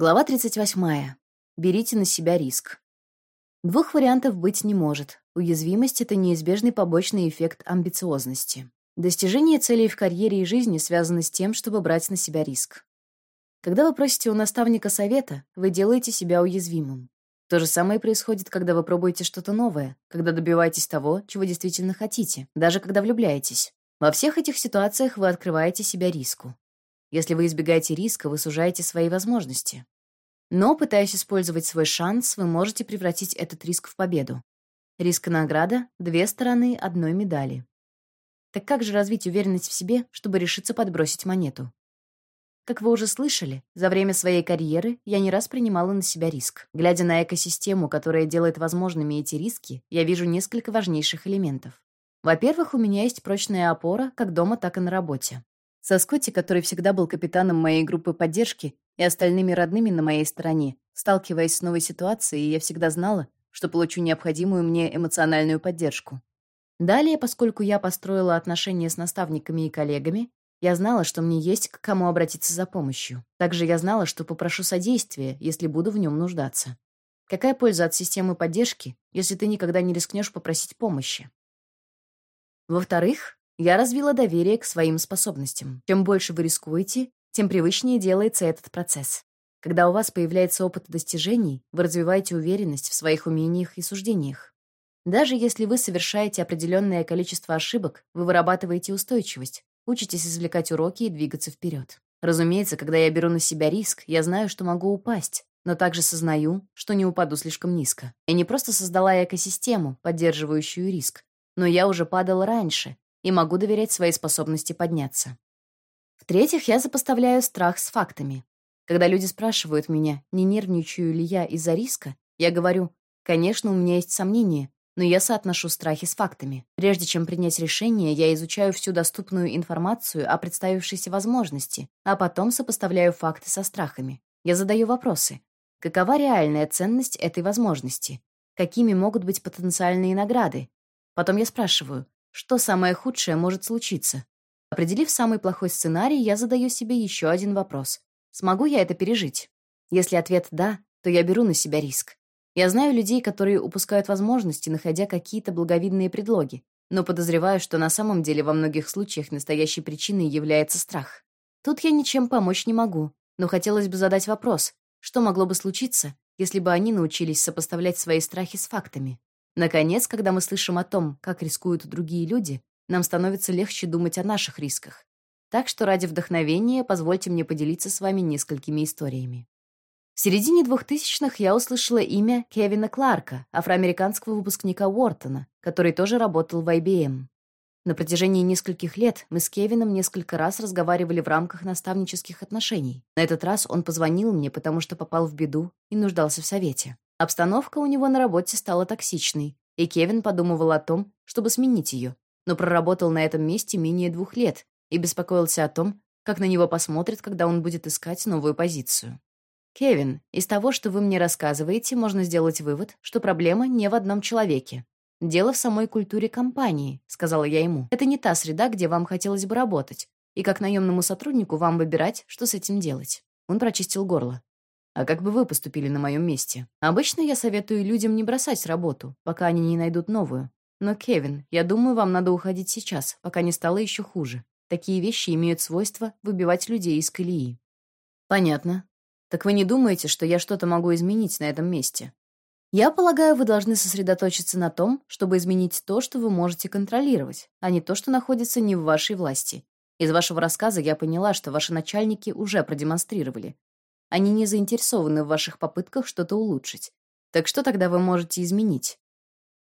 Глава 38. Берите на себя риск. Двух вариантов быть не может. Уязвимость — это неизбежный побочный эффект амбициозности. Достижение целей в карьере и жизни связано с тем, чтобы брать на себя риск. Когда вы просите у наставника совета, вы делаете себя уязвимым. То же самое происходит, когда вы пробуете что-то новое, когда добиваетесь того, чего действительно хотите, даже когда влюбляетесь. Во всех этих ситуациях вы открываете себя риску. Если вы избегаете риска, вы сужаете свои возможности. Но, пытаясь использовать свой шанс, вы можете превратить этот риск в победу. Риск и награда — две стороны одной медали. Так как же развить уверенность в себе, чтобы решиться подбросить монету? Как вы уже слышали, за время своей карьеры я не раз принимала на себя риск. Глядя на экосистему, которая делает возможными эти риски, я вижу несколько важнейших элементов. Во-первых, у меня есть прочная опора как дома, так и на работе. Со Скотти, который всегда был капитаном моей группы поддержки, и остальными родными на моей стороне, сталкиваясь с новой ситуацией, я всегда знала, что получу необходимую мне эмоциональную поддержку. Далее, поскольку я построила отношения с наставниками и коллегами, я знала, что мне есть к кому обратиться за помощью. Также я знала, что попрошу содействия, если буду в нем нуждаться. Какая польза от системы поддержки, если ты никогда не рискнешь попросить помощи? Во-вторых, я развила доверие к своим способностям. Чем больше вы рискуете, тем привычнее делается этот процесс. Когда у вас появляется опыт достижений, вы развиваете уверенность в своих умениях и суждениях. Даже если вы совершаете определенное количество ошибок, вы вырабатываете устойчивость, учитесь извлекать уроки и двигаться вперед. Разумеется, когда я беру на себя риск, я знаю, что могу упасть, но также сознаю, что не упаду слишком низко. Я не просто создала экосистему, поддерживающую риск, но я уже падал раньше, и могу доверять своей способности подняться. В-третьих, я запоставляю страх с фактами. Когда люди спрашивают меня, не нервничаю ли я из-за риска, я говорю, конечно, у меня есть сомнения, но я соотношу страхи с фактами. Прежде чем принять решение, я изучаю всю доступную информацию о представившейся возможности, а потом сопоставляю факты со страхами. Я задаю вопросы. Какова реальная ценность этой возможности? Какими могут быть потенциальные награды? Потом я спрашиваю, что самое худшее может случиться? Определив самый плохой сценарий, я задаю себе еще один вопрос. Смогу я это пережить? Если ответ «да», то я беру на себя риск. Я знаю людей, которые упускают возможности, находя какие-то благовидные предлоги, но подозреваю, что на самом деле во многих случаях настоящей причиной является страх. Тут я ничем помочь не могу, но хотелось бы задать вопрос, что могло бы случиться, если бы они научились сопоставлять свои страхи с фактами? Наконец, когда мы слышим о том, как рискуют другие люди, нам становится легче думать о наших рисках. Так что ради вдохновения позвольте мне поделиться с вами несколькими историями. В середине 2000-х я услышала имя Кевина Кларка, афроамериканского выпускника Уортона, который тоже работал в IBM. На протяжении нескольких лет мы с Кевином несколько раз разговаривали в рамках наставнических отношений. На этот раз он позвонил мне, потому что попал в беду и нуждался в совете. Обстановка у него на работе стала токсичной, и Кевин подумывал о том, чтобы сменить ее, но проработал на этом месте менее двух лет и беспокоился о том, как на него посмотрят, когда он будет искать новую позицию. «Кевин, из того, что вы мне рассказываете, можно сделать вывод, что проблема не в одном человеке. Дело в самой культуре компании», — сказала я ему. «Это не та среда, где вам хотелось бы работать, и как наемному сотруднику вам выбирать, что с этим делать». Он прочистил горло. А как бы вы поступили на моем месте? Обычно я советую людям не бросать работу, пока они не найдут новую. Но, Кевин, я думаю, вам надо уходить сейчас, пока не стало еще хуже. Такие вещи имеют свойство выбивать людей из колеи. Понятно. Так вы не думаете, что я что-то могу изменить на этом месте? Я полагаю, вы должны сосредоточиться на том, чтобы изменить то, что вы можете контролировать, а не то, что находится не в вашей власти. Из вашего рассказа я поняла, что ваши начальники уже продемонстрировали, они не заинтересованы в ваших попытках что-то улучшить. Так что тогда вы можете изменить?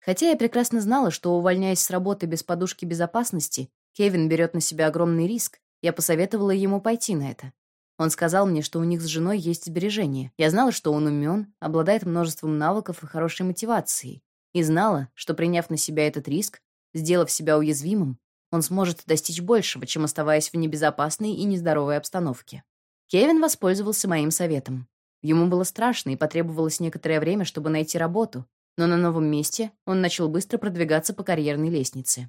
Хотя я прекрасно знала, что, увольняясь с работы без подушки безопасности, Кевин берет на себя огромный риск, я посоветовала ему пойти на это. Он сказал мне, что у них с женой есть сбережения. Я знала, что он умен, обладает множеством навыков и хорошей мотивацией. И знала, что, приняв на себя этот риск, сделав себя уязвимым, он сможет достичь большего, чем оставаясь в небезопасной и нездоровой обстановке. Кевин воспользовался моим советом. Ему было страшно и потребовалось некоторое время, чтобы найти работу, но на новом месте он начал быстро продвигаться по карьерной лестнице.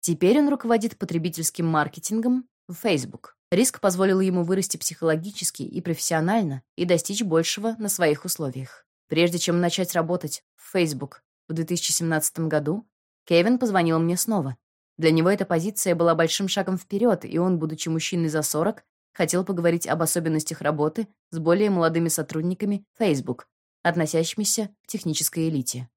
Теперь он руководит потребительским маркетингом в Facebook. Риск позволил ему вырасти психологически и профессионально и достичь большего на своих условиях. Прежде чем начать работать в Facebook в 2017 году, Кевин позвонил мне снова. Для него эта позиция была большим шагом вперед, и он, будучи мужчиной за 40, хотел поговорить об особенностях работы с более молодыми сотрудниками Facebook, относящимися к технической элите.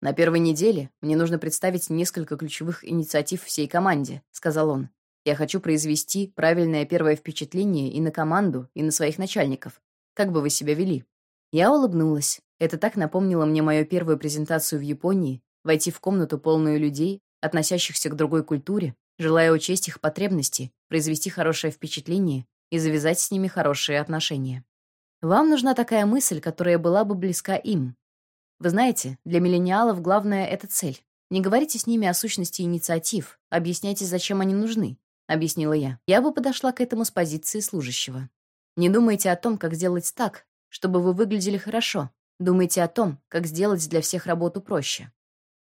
«На первой неделе мне нужно представить несколько ключевых инициатив всей команде», — сказал он. «Я хочу произвести правильное первое впечатление и на команду, и на своих начальников. Как бы вы себя вели?» Я улыбнулась. Это так напомнило мне мою первую презентацию в Японии, войти в комнату, полную людей, относящихся к другой культуре, желая учесть их потребности, произвести хорошее впечатление и завязать с ними хорошие отношения. Вам нужна такая мысль, которая была бы близка им, вы знаете, для миллениалов главное — это цель. Не говорите с ними о сущности инициатив, объясняйте, зачем они нужны, — объяснила я. Я бы подошла к этому с позиции служащего. Не думайте о том, как сделать так, чтобы вы выглядели хорошо. Думайте о том, как сделать для всех работу проще.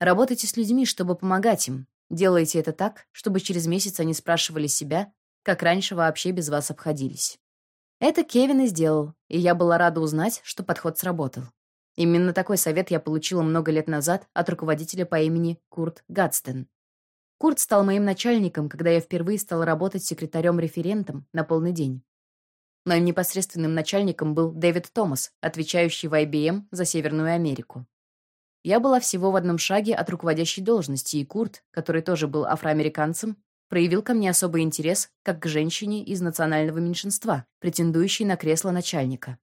Работайте с людьми, чтобы помогать им. Делайте это так, чтобы через месяц они спрашивали себя, как раньше вообще без вас обходились. Это Кевин и сделал, и я была рада узнать, что подход сработал. Именно такой совет я получила много лет назад от руководителя по имени Курт Гадстен. Курт стал моим начальником, когда я впервые стала работать секретарем-референтом на полный день. Моим непосредственным начальником был Дэвид Томас, отвечающий в IBM за Северную Америку. Я была всего в одном шаге от руководящей должности, и Курт, который тоже был афроамериканцем, проявил ко мне особый интерес как к женщине из национального меньшинства, претендующей на кресло начальника.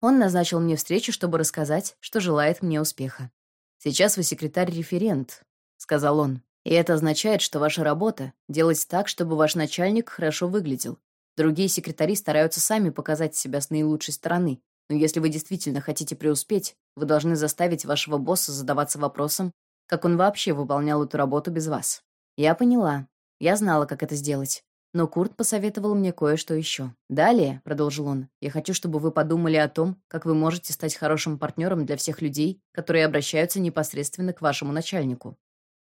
Он назначил мне встречу, чтобы рассказать, что желает мне успеха. «Сейчас вы секретарь-референт», — сказал он. «И это означает, что ваша работа — делать так, чтобы ваш начальник хорошо выглядел. Другие секретари стараются сами показать себя с наилучшей стороны, но если вы действительно хотите преуспеть, вы должны заставить вашего босса задаваться вопросом, как он вообще выполнял эту работу без вас. Я поняла. Я знала, как это сделать. Но Курт посоветовал мне кое-что еще. «Далее», — продолжил он, — «я хочу, чтобы вы подумали о том, как вы можете стать хорошим партнером для всех людей, которые обращаются непосредственно к вашему начальнику.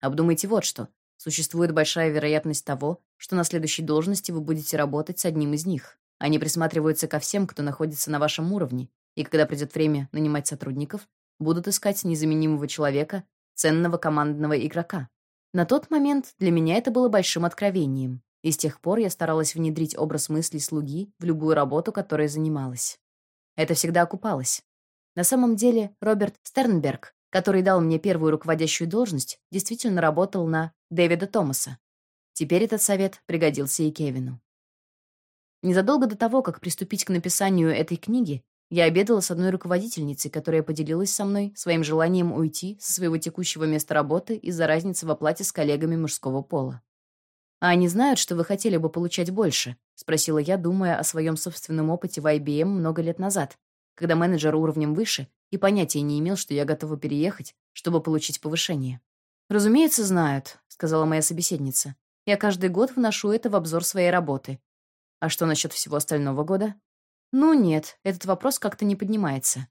Обдумайте вот что. Существует большая вероятность того, что на следующей должности вы будете работать с одним из них. Они присматриваются ко всем, кто находится на вашем уровне, и когда придет время нанимать сотрудников, будут искать незаменимого человека, ценного командного игрока. На тот момент для меня это было большим откровением. И с тех пор я старалась внедрить образ мыслей слуги в любую работу, которой занималась. Это всегда окупалось. На самом деле, Роберт Стернберг, который дал мне первую руководящую должность, действительно работал на Дэвида Томаса. Теперь этот совет пригодился и Кевину. Незадолго до того, как приступить к написанию этой книги, я обедала с одной руководительницей, которая поделилась со мной своим желанием уйти со своего текущего места работы из-за разницы в оплате с коллегами мужского пола. «А они знают, что вы хотели бы получать больше?» — спросила я, думая о своем собственном опыте в IBM много лет назад, когда менеджер уровнем выше и понятия не имел, что я готова переехать, чтобы получить повышение. «Разумеется, знают», — сказала моя собеседница. «Я каждый год вношу это в обзор своей работы. А что насчет всего остального года?» «Ну нет, этот вопрос как-то не поднимается.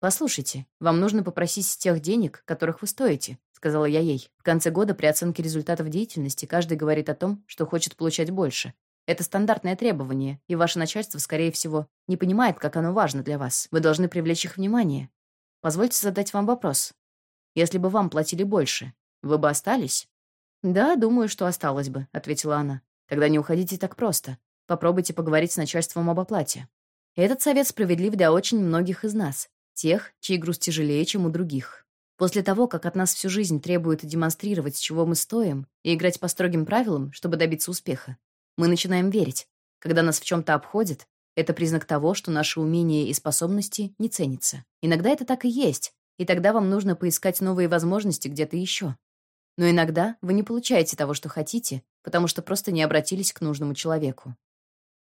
Послушайте, вам нужно попросить тех денег, которых вы стоите сказала я ей. В конце года при оценке результатов деятельности каждый говорит о том, что хочет получать больше. Это стандартное требование, и ваше начальство, скорее всего, не понимает, как оно важно для вас. Вы должны привлечь их внимание. Позвольте задать вам вопрос. Если бы вам платили больше, вы бы остались? Да, думаю, что осталось бы, ответила она. Тогда не уходите так просто. Попробуйте поговорить с начальством об оплате. Этот совет справедлив для очень многих из нас, тех, чей груз тяжелее, чем у других. После того, как от нас всю жизнь требуют демонстрировать, чего мы стоим, и играть по строгим правилам, чтобы добиться успеха, мы начинаем верить. Когда нас в чем-то обходят, это признак того, что наши умения и способности не ценятся. Иногда это так и есть, и тогда вам нужно поискать новые возможности где-то еще. Но иногда вы не получаете того, что хотите, потому что просто не обратились к нужному человеку.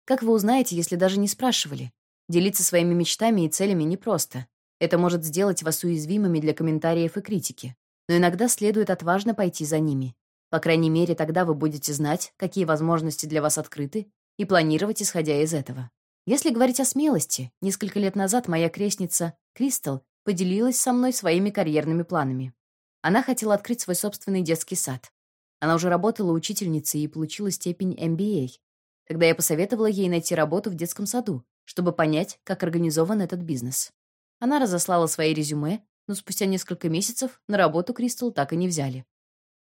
Как вы узнаете, если даже не спрашивали? Делиться своими мечтами и целями непросто. Это может сделать вас уязвимыми для комментариев и критики. Но иногда следует отважно пойти за ними. По крайней мере, тогда вы будете знать, какие возможности для вас открыты, и планировать, исходя из этого. Если говорить о смелости, несколько лет назад моя крестница Кристал поделилась со мной своими карьерными планами. Она хотела открыть свой собственный детский сад. Она уже работала учительницей и получила степень MBA. Тогда я посоветовала ей найти работу в детском саду, чтобы понять, как организован этот бизнес. Она разослала свои резюме, но спустя несколько месяцев на работу Кристал так и не взяли.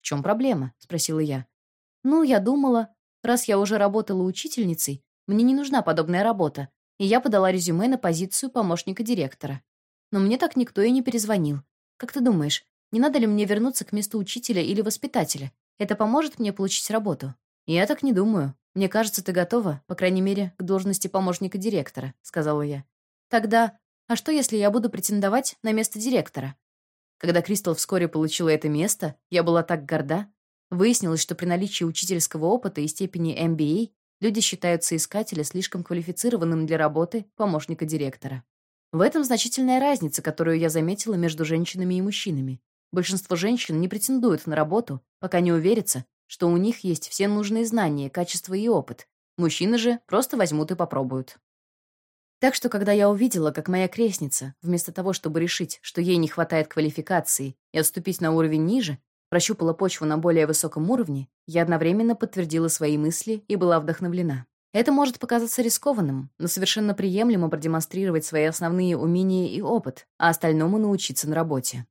«В чем проблема?» — спросила я. «Ну, я думала, раз я уже работала учительницей, мне не нужна подобная работа, и я подала резюме на позицию помощника директора. Но мне так никто и не перезвонил. Как ты думаешь, не надо ли мне вернуться к месту учителя или воспитателя? Это поможет мне получить работу?» «Я так не думаю. Мне кажется, ты готова, по крайней мере, к должности помощника директора», — сказала я. «Тогда, а что, если я буду претендовать на место директора?» Когда Кристал вскоре получила это место, я была так горда. Выяснилось, что при наличии учительского опыта и степени MBA люди считают соискателя слишком квалифицированным для работы помощника директора. В этом значительная разница, которую я заметила между женщинами и мужчинами. Большинство женщин не претендуют на работу, пока не уверятся, что у них есть все нужные знания, качества и опыт. Мужчины же просто возьмут и попробуют. Так что, когда я увидела, как моя крестница, вместо того, чтобы решить, что ей не хватает квалификации и отступить на уровень ниже, прощупала почву на более высоком уровне, я одновременно подтвердила свои мысли и была вдохновлена. Это может показаться рискованным, но совершенно приемлемо продемонстрировать свои основные умения и опыт, а остальному научиться на работе.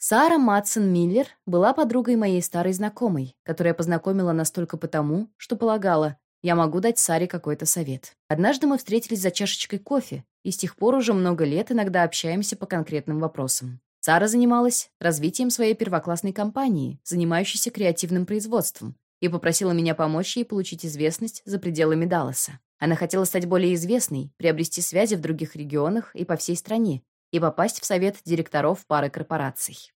Сара Матсон Миллер была подругой моей старой знакомой, которая познакомила нас только потому, что полагала, я могу дать Саре какой-то совет. Однажды мы встретились за чашечкой кофе, и с тех пор уже много лет иногда общаемся по конкретным вопросам. Сара занималась развитием своей первоклассной компании, занимающейся креативным производством, и попросила меня помочь ей получить известность за пределами Далласа. Она хотела стать более известной, приобрести связи в других регионах и по всей стране, и попасть в совет директоров пары корпораций.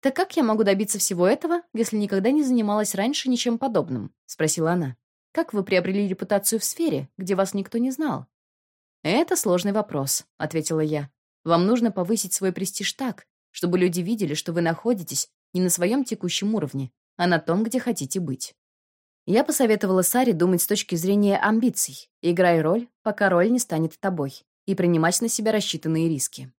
«Так как я могу добиться всего этого, если никогда не занималась раньше ничем подобным?» — спросила она. «Как вы приобрели репутацию в сфере, где вас никто не знал?» «Это сложный вопрос», — ответила я. «Вам нужно повысить свой престиж так, чтобы люди видели, что вы находитесь не на своем текущем уровне, а на том, где хотите быть». Я посоветовала Саре думать с точки зрения амбиций, играя роль, пока роль не станет тобой и принимать на себя рассчитанные риски.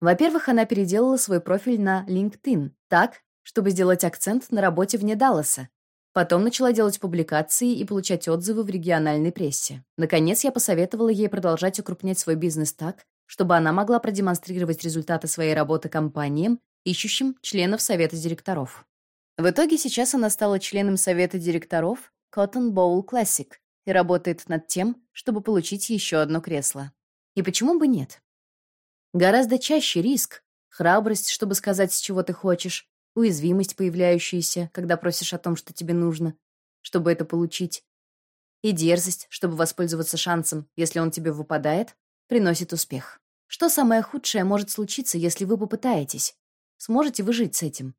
Во-первых, она переделала свой профиль на LinkedIn так, чтобы сделать акцент на работе вне Далласа. Потом начала делать публикации и получать отзывы в региональной прессе. Наконец, я посоветовала ей продолжать укрупнять свой бизнес так, чтобы она могла продемонстрировать результаты своей работы компаниям, ищущим членов совета директоров. В итоге сейчас она стала членом совета директоров Cotton Bowl Classic и работает над тем, чтобы получить еще одно кресло. И почему бы нет? Гораздо чаще риск, храбрость, чтобы сказать, с чего ты хочешь, уязвимость, появляющаяся, когда просишь о том, что тебе нужно, чтобы это получить, и дерзость, чтобы воспользоваться шансом, если он тебе выпадает, приносит успех. Что самое худшее может случиться, если вы попытаетесь? Сможете вы жить с этим?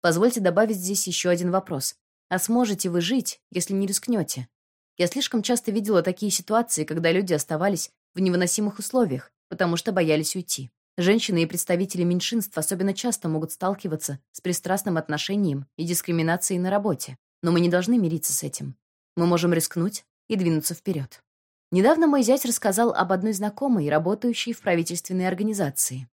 Позвольте добавить здесь еще один вопрос. А сможете вы жить, если не рискнете? Я слишком часто видела такие ситуации, когда люди оставались в невыносимых условиях, потому что боялись уйти. Женщины и представители меньшинств особенно часто могут сталкиваться с пристрастным отношением и дискриминацией на работе. Но мы не должны мириться с этим. Мы можем рискнуть и двинуться вперед. Недавно мой зять рассказал об одной знакомой, работающей в правительственной организации.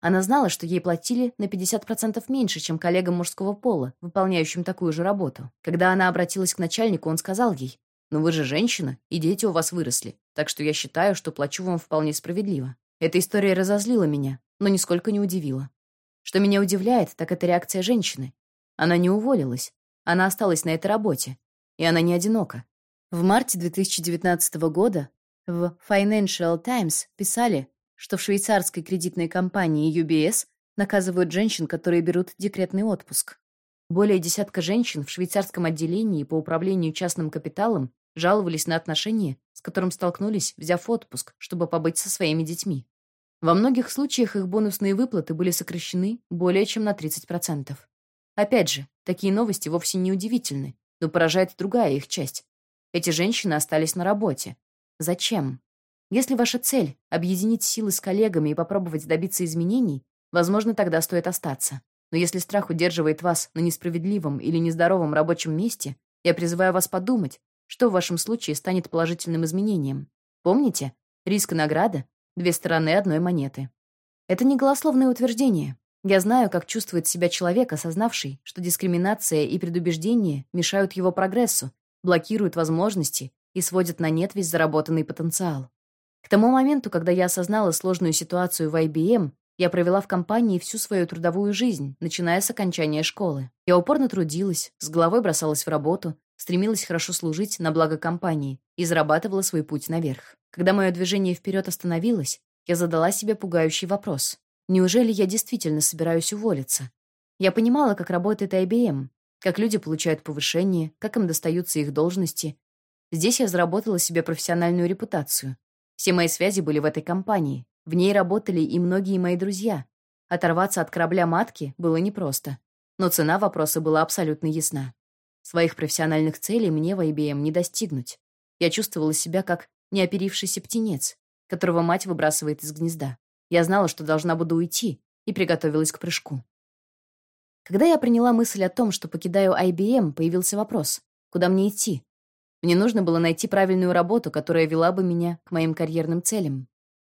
Она знала, что ей платили на 50% меньше, чем коллегам мужского пола, выполняющим такую же работу. Когда она обратилась к начальнику, он сказал ей, но вы же женщина, и дети у вас выросли, так что я считаю, что плачу вам вполне справедливо. Эта история разозлила меня, но нисколько не удивила. Что меня удивляет, так это реакция женщины. Она не уволилась. Она осталась на этой работе. И она не одинока. В марте 2019 года в Financial Times писали, что в швейцарской кредитной компании UBS наказывают женщин, которые берут декретный отпуск. Более десятка женщин в швейцарском отделении по управлению частным капиталом жаловались на отношения, с которым столкнулись, взяв отпуск, чтобы побыть со своими детьми. Во многих случаях их бонусные выплаты были сокращены более чем на 30%. Опять же, такие новости вовсе не удивительны, но поражает другая их часть. Эти женщины остались на работе. Зачем? Если ваша цель — объединить силы с коллегами и попробовать добиться изменений, возможно, тогда стоит остаться. Но если страх удерживает вас на несправедливом или нездоровом рабочем месте, я призываю вас подумать, что в вашем случае станет положительным изменением? Помните, риск и награда — две стороны одной монеты. Это не голословное утверждение. Я знаю, как чувствует себя человек, осознавший, что дискриминация и предубеждение мешают его прогрессу, блокируют возможности и сводят на нет весь заработанный потенциал. К тому моменту, когда я осознала сложную ситуацию в IBM, я провела в компании всю свою трудовую жизнь, начиная с окончания школы. Я упорно трудилась, с головой бросалась в работу, стремилась хорошо служить на благо компании и зарабатывала свой путь наверх. Когда мое движение вперед остановилось, я задала себе пугающий вопрос. Неужели я действительно собираюсь уволиться? Я понимала, как работает IBM, как люди получают повышение, как им достаются их должности. Здесь я заработала себе профессиональную репутацию. Все мои связи были в этой компании. В ней работали и многие мои друзья. Оторваться от корабля матки было непросто. Но цена вопроса была абсолютно ясна. Своих профессиональных целей мне в IBM не достигнуть. Я чувствовала себя как неоперившийся птенец, которого мать выбрасывает из гнезда. Я знала, что должна буду уйти, и приготовилась к прыжку. Когда я приняла мысль о том, что покидаю IBM, появился вопрос, куда мне идти? Мне нужно было найти правильную работу, которая вела бы меня к моим карьерным целям.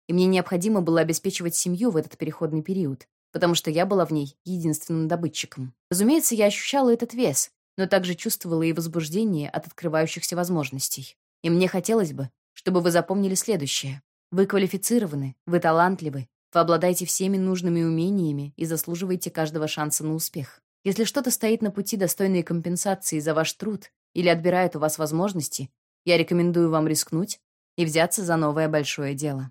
И мне необходимо было обеспечивать семью в этот переходный период, потому что я была в ней единственным добытчиком. Разумеется, я ощущала этот вес, но также чувствовала и возбуждение от открывающихся возможностей. И мне хотелось бы, чтобы вы запомнили следующее. Вы квалифицированы, вы талантливы, вы обладаете всеми нужными умениями и заслуживаете каждого шанса на успех. Если что-то стоит на пути достойной компенсации за ваш труд или отбирает у вас возможности, я рекомендую вам рискнуть и взяться за новое большое дело.